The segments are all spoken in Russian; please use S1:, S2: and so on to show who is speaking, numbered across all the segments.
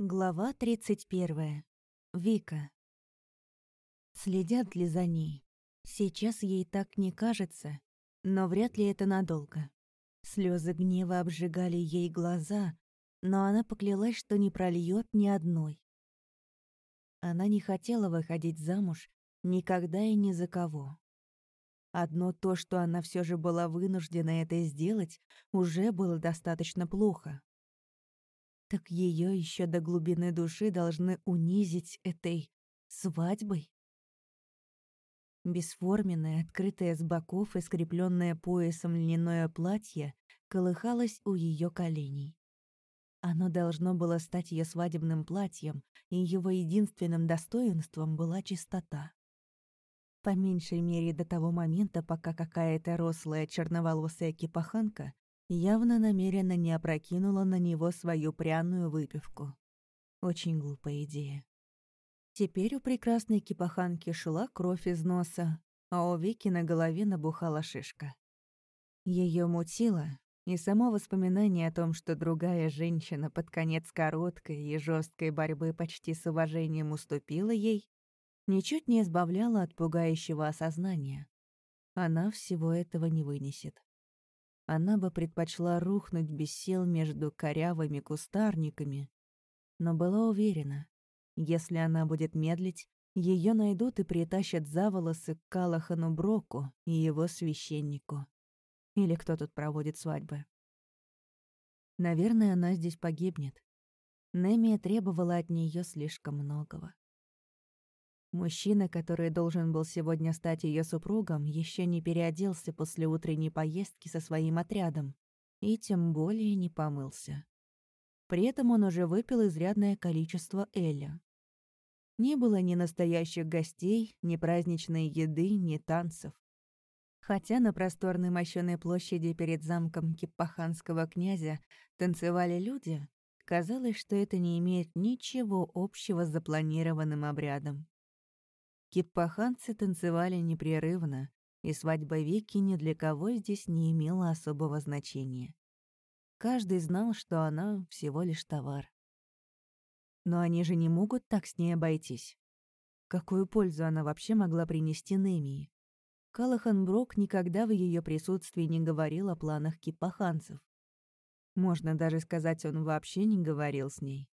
S1: Глава 31. Вика. Следят ли за ней? Сейчас ей так не кажется, но вряд ли это надолго. Слезы гнева обжигали ей глаза, но она поклялась, что не прольет ни одной. Она не хотела выходить замуж никогда и ни за кого. Одно то, что она все же была вынуждена это сделать, уже было достаточно плохо так ее еще до глубины души должны унизить этой свадьбой. Бесформенное, открытое с боков и скрепленное поясом льняное платье колыхалось у ее коленей. Оно должно было стать ее свадебным платьем, и его единственным достоинством была чистота. По меньшей мере до того момента, пока какая-то рослая черноволосая кипаханка явно намеренно не опрокинула на него свою пряную выпивку. Очень глупая идея. Теперь у прекрасной кипаханки шла кровь из носа, а у Вики на голове набухала шишка. Ее мутило, и само воспоминание о том, что другая женщина под конец короткой и жесткой борьбы почти с уважением уступила ей, ничуть не избавляло от пугающего осознания. Она всего этого не вынесет она бы предпочла рухнуть без сил между корявыми кустарниками, но была уверена, если она будет медлить, ее найдут и притащат за волосы к Калахану Броку и его священнику. Или кто тут проводит свадьбы. Наверное, она здесь погибнет. Немия требовала от нее слишком многого. Мужчина, который должен был сегодня стать ее супругом, еще не переоделся после утренней поездки со своим отрядом и тем более не помылся. При этом он уже выпил изрядное количество эля. Не было ни настоящих гостей, ни праздничной еды, ни танцев. Хотя на просторной мощёной площади перед замком киппаханского князя танцевали люди, казалось, что это не имеет ничего общего с запланированным обрядом. Киппаханцы танцевали непрерывно, и свадьба Вики ни для кого здесь не имела особого значения. Каждый знал, что она всего лишь товар. Но они же не могут так с ней обойтись. Какую пользу она вообще могла принести Немии? Калахан Брок никогда в ее присутствии не говорил о планах кипаханцев. Можно даже сказать, он вообще не говорил с ней.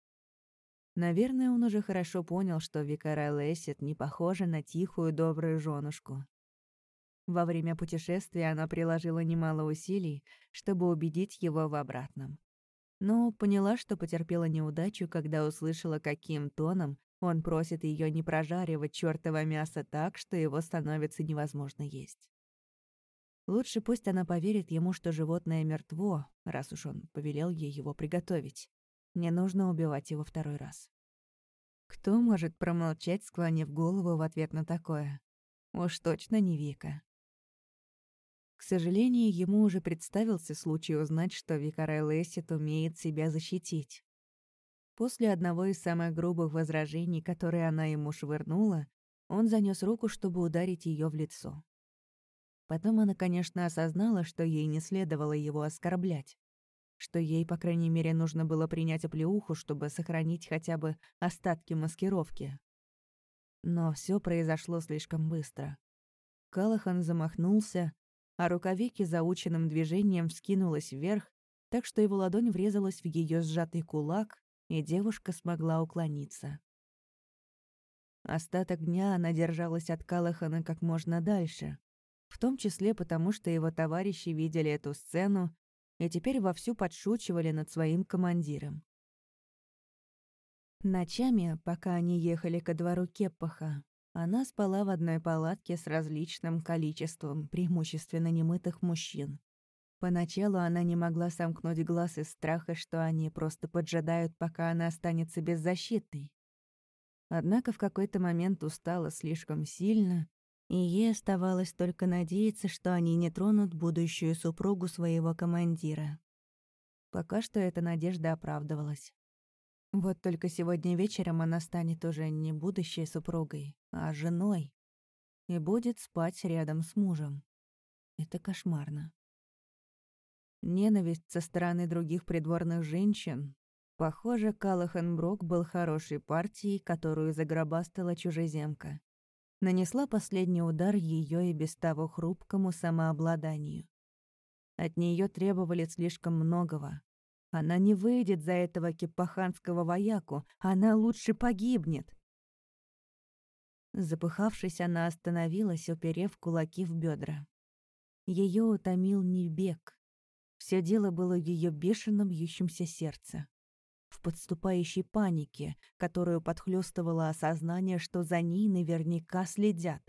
S1: Наверное, он уже хорошо понял, что Викара Лессит не похожа на тихую, добрую женушку. Во время путешествия она приложила немало усилий, чтобы убедить его в обратном. Но поняла, что потерпела неудачу, когда услышала, каким тоном он просит ее не прожаривать чёртово мясо так, что его становится невозможно есть. Лучше пусть она поверит ему, что животное мертво, раз уж он повелел ей его приготовить. Не нужно убивать его второй раз. Кто может промолчать, склонив голову в ответ на такое? Уж точно не Вика. К сожалению, ему уже представился случай узнать, что Викарай Лессит умеет себя защитить. После одного из самых грубых возражений, которые она ему швырнула, он занёс руку, чтобы ударить её в лицо. Потом она, конечно, осознала, что ей не следовало его оскорблять что ей, по крайней мере, нужно было принять оплеуху, чтобы сохранить хотя бы остатки маскировки. Но все произошло слишком быстро. Калахан замахнулся, а рукавики заученным движением вскинулась вверх, так что его ладонь врезалась в ее сжатый кулак, и девушка смогла уклониться. Остаток дня она держалась от Калахана как можно дальше, в том числе потому, что его товарищи видели эту сцену и теперь вовсю подшучивали над своим командиром. Ночами, пока они ехали ко двору Кеппаха, она спала в одной палатке с различным количеством преимущественно немытых мужчин. Поначалу она не могла сомкнуть глаз из страха, что они просто поджидают, пока она останется беззащитной. Однако в какой-то момент устала слишком сильно и ей оставалось только надеяться, что они не тронут будущую супругу своего командира. Пока что эта надежда оправдывалась. Вот только сегодня вечером она станет уже не будущей супругой, а женой. И будет спать рядом с мужем. Это кошмарно. Ненависть со стороны других придворных женщин Похоже, Калахан Брок был хорошей партией, которую загробастала чужеземка. Нанесла последний удар ее и без того хрупкому самообладанию. От нее требовали слишком многого. Она не выйдет за этого кипаханского вояку, она лучше погибнет. Запыхавшись, она остановилась, уперев кулаки в бедра. Ее утомил не бег. Все дело было в ее бешено бьющемся сердце. В подступающей панике, которую подхлёстывало осознание, что за ней наверняка следят.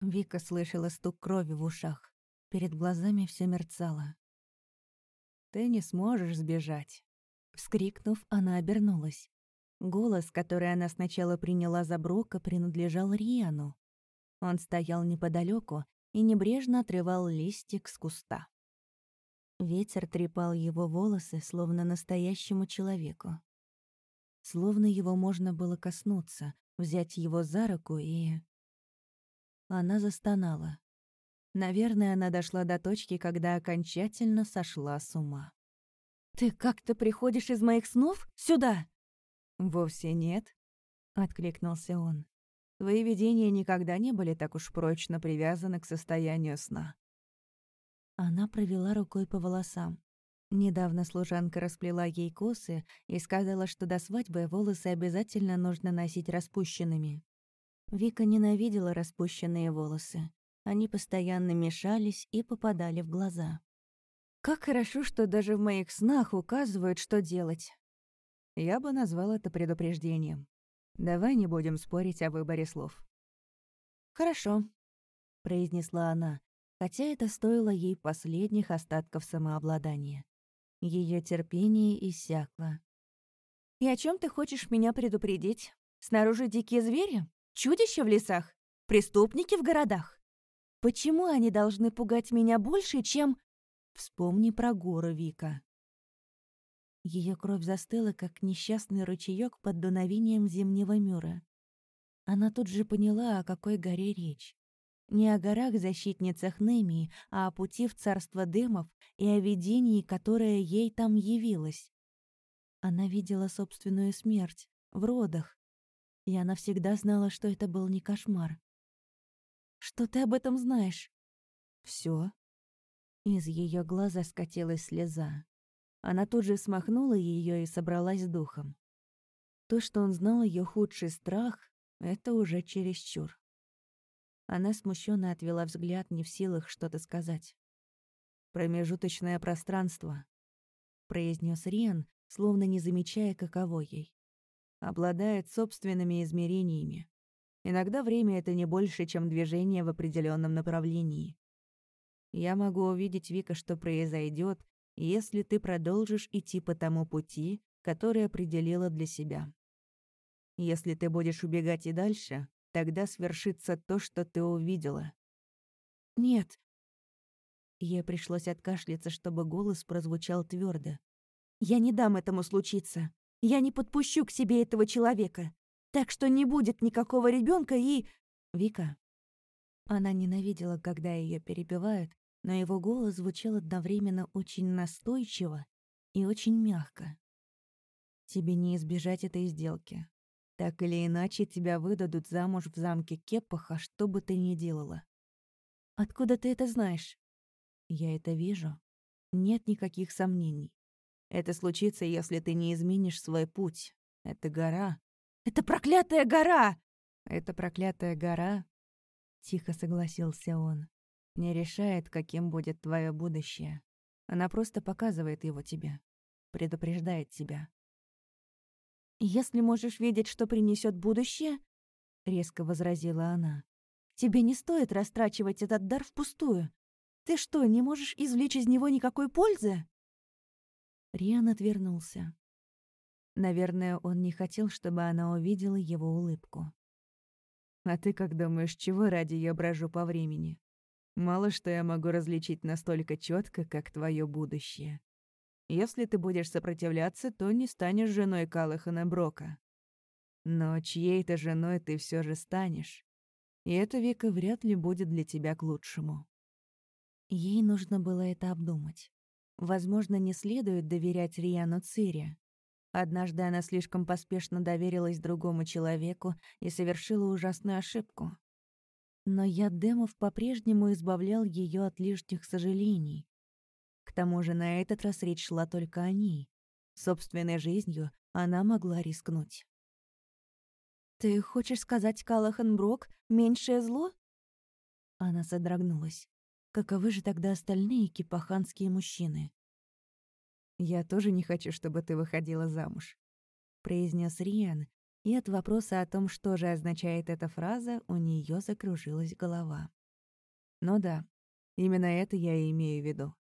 S1: Вика слышала стук крови в ушах. Перед глазами все мерцало. «Ты не сможешь сбежать». Вскрикнув, она обернулась. Голос, который она сначала приняла за Брока, принадлежал Риану. Он стоял неподалеку и небрежно отрывал листик с куста. Ветер трепал его волосы, словно настоящему человеку. Словно его можно было коснуться, взять его за руку и... Она застонала. Наверное, она дошла до точки, когда окончательно сошла с ума. «Ты как-то приходишь из моих снов? Сюда!» «Вовсе нет», — откликнулся он. «Твои видения никогда не были так уж прочно привязаны к состоянию сна». Она провела рукой по волосам. Недавно служанка расплела ей косы и сказала, что до свадьбы волосы обязательно нужно носить распущенными. Вика ненавидела распущенные волосы. Они постоянно мешались и попадали в глаза. «Как хорошо, что даже в моих снах указывают, что делать. Я бы назвал это предупреждением. Давай не будем спорить о выборе слов. «Хорошо», — произнесла она, хотя это стоило ей последних остатков самообладания. Ее терпение иссякло. «И о чем ты хочешь меня предупредить? Снаружи дикие звери? Чудища в лесах? Преступники в городах? Почему они должны пугать меня больше, чем...» Вспомни про горы, Вика. Ее кровь застыла, как несчастный ручеёк под дуновением зимнего мюра. Она тут же поняла, о какой горе речь. Не о горах-защитницах Немии, а о пути в царство демов и о видении, которое ей там явилось. Она видела собственную смерть в родах, и она всегда знала, что это был не кошмар. «Что ты об этом знаешь?» «Всё». Из ее глаза скатилась слеза. Она тут же смахнула ее и собралась с духом. То, что он знал ее худший страх, это уже чересчур. Она смущенно отвела взгляд, не в силах что-то сказать. «Промежуточное пространство», — произнес Риан, словно не замечая, каково ей. «Обладает собственными измерениями. Иногда время — это не больше, чем движение в определенном направлении. Я могу увидеть, Вика, что произойдет, если ты продолжишь идти по тому пути, который определила для себя. Если ты будешь убегать и дальше, тогда свершится то, что ты увидела. Нет. Ей пришлось откашляться, чтобы голос прозвучал твердо. Я не дам этому случиться. Я не подпущу к себе этого человека. Так что не будет никакого ребенка и... Вика. Она ненавидела, когда ее перебивают, но его голос звучал одновременно очень настойчиво и очень мягко. «Тебе не избежать этой сделки. Так или иначе, тебя выдадут замуж в замке Кеппаха, что бы ты ни делала. Откуда ты это знаешь? Я это вижу. Нет никаких сомнений. Это случится, если ты не изменишь свой путь. Это гора. Это проклятая гора! Это проклятая гора, тихо согласился он не решает, каким будет твое будущее. Она просто показывает его тебе, предупреждает тебя. «Если можешь видеть, что принесет будущее», — резко возразила она, «тебе не стоит растрачивать этот дар впустую. Ты что, не можешь извлечь из него никакой пользы?» Риан отвернулся. Наверное, он не хотел, чтобы она увидела его улыбку. «А ты как думаешь, чего ради я брожу по времени?» Мало что я могу различить настолько четко, как твое будущее. Если ты будешь сопротивляться, то не станешь женой Калахана Брока. Но чьей-то женой ты все же станешь. И это века вряд ли будет для тебя к лучшему. Ей нужно было это обдумать. Возможно, не следует доверять Риану Цири. Однажды она слишком поспешно доверилась другому человеку и совершила ужасную ошибку. Но яд демов по-прежнему избавлял ее от лишних сожалений. Тому же на этот раз речь шла только о ней. Собственной жизнью она могла рискнуть. «Ты хочешь сказать, Калахан Брок, меньшее зло?» Она содрогнулась. Каковы же тогда остальные кипаханские мужчины? «Я тоже не хочу, чтобы ты выходила замуж», — произнес Риан, и от вопроса о том, что же означает эта фраза, у нее закружилась голова. «Ну да, именно это я и имею в виду.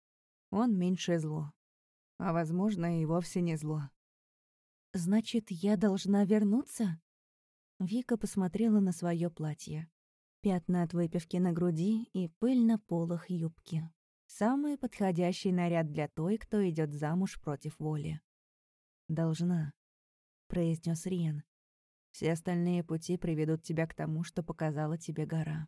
S1: Он меньшее зло. А, возможно, и вовсе не зло». «Значит, я должна вернуться?» Вика посмотрела на свое платье. Пятна от выпивки на груди и пыль на полах юбки. Самый подходящий наряд для той, кто идет замуж против воли. «Должна», — произнес Риен. «Все остальные пути приведут тебя к тому, что показала тебе гора».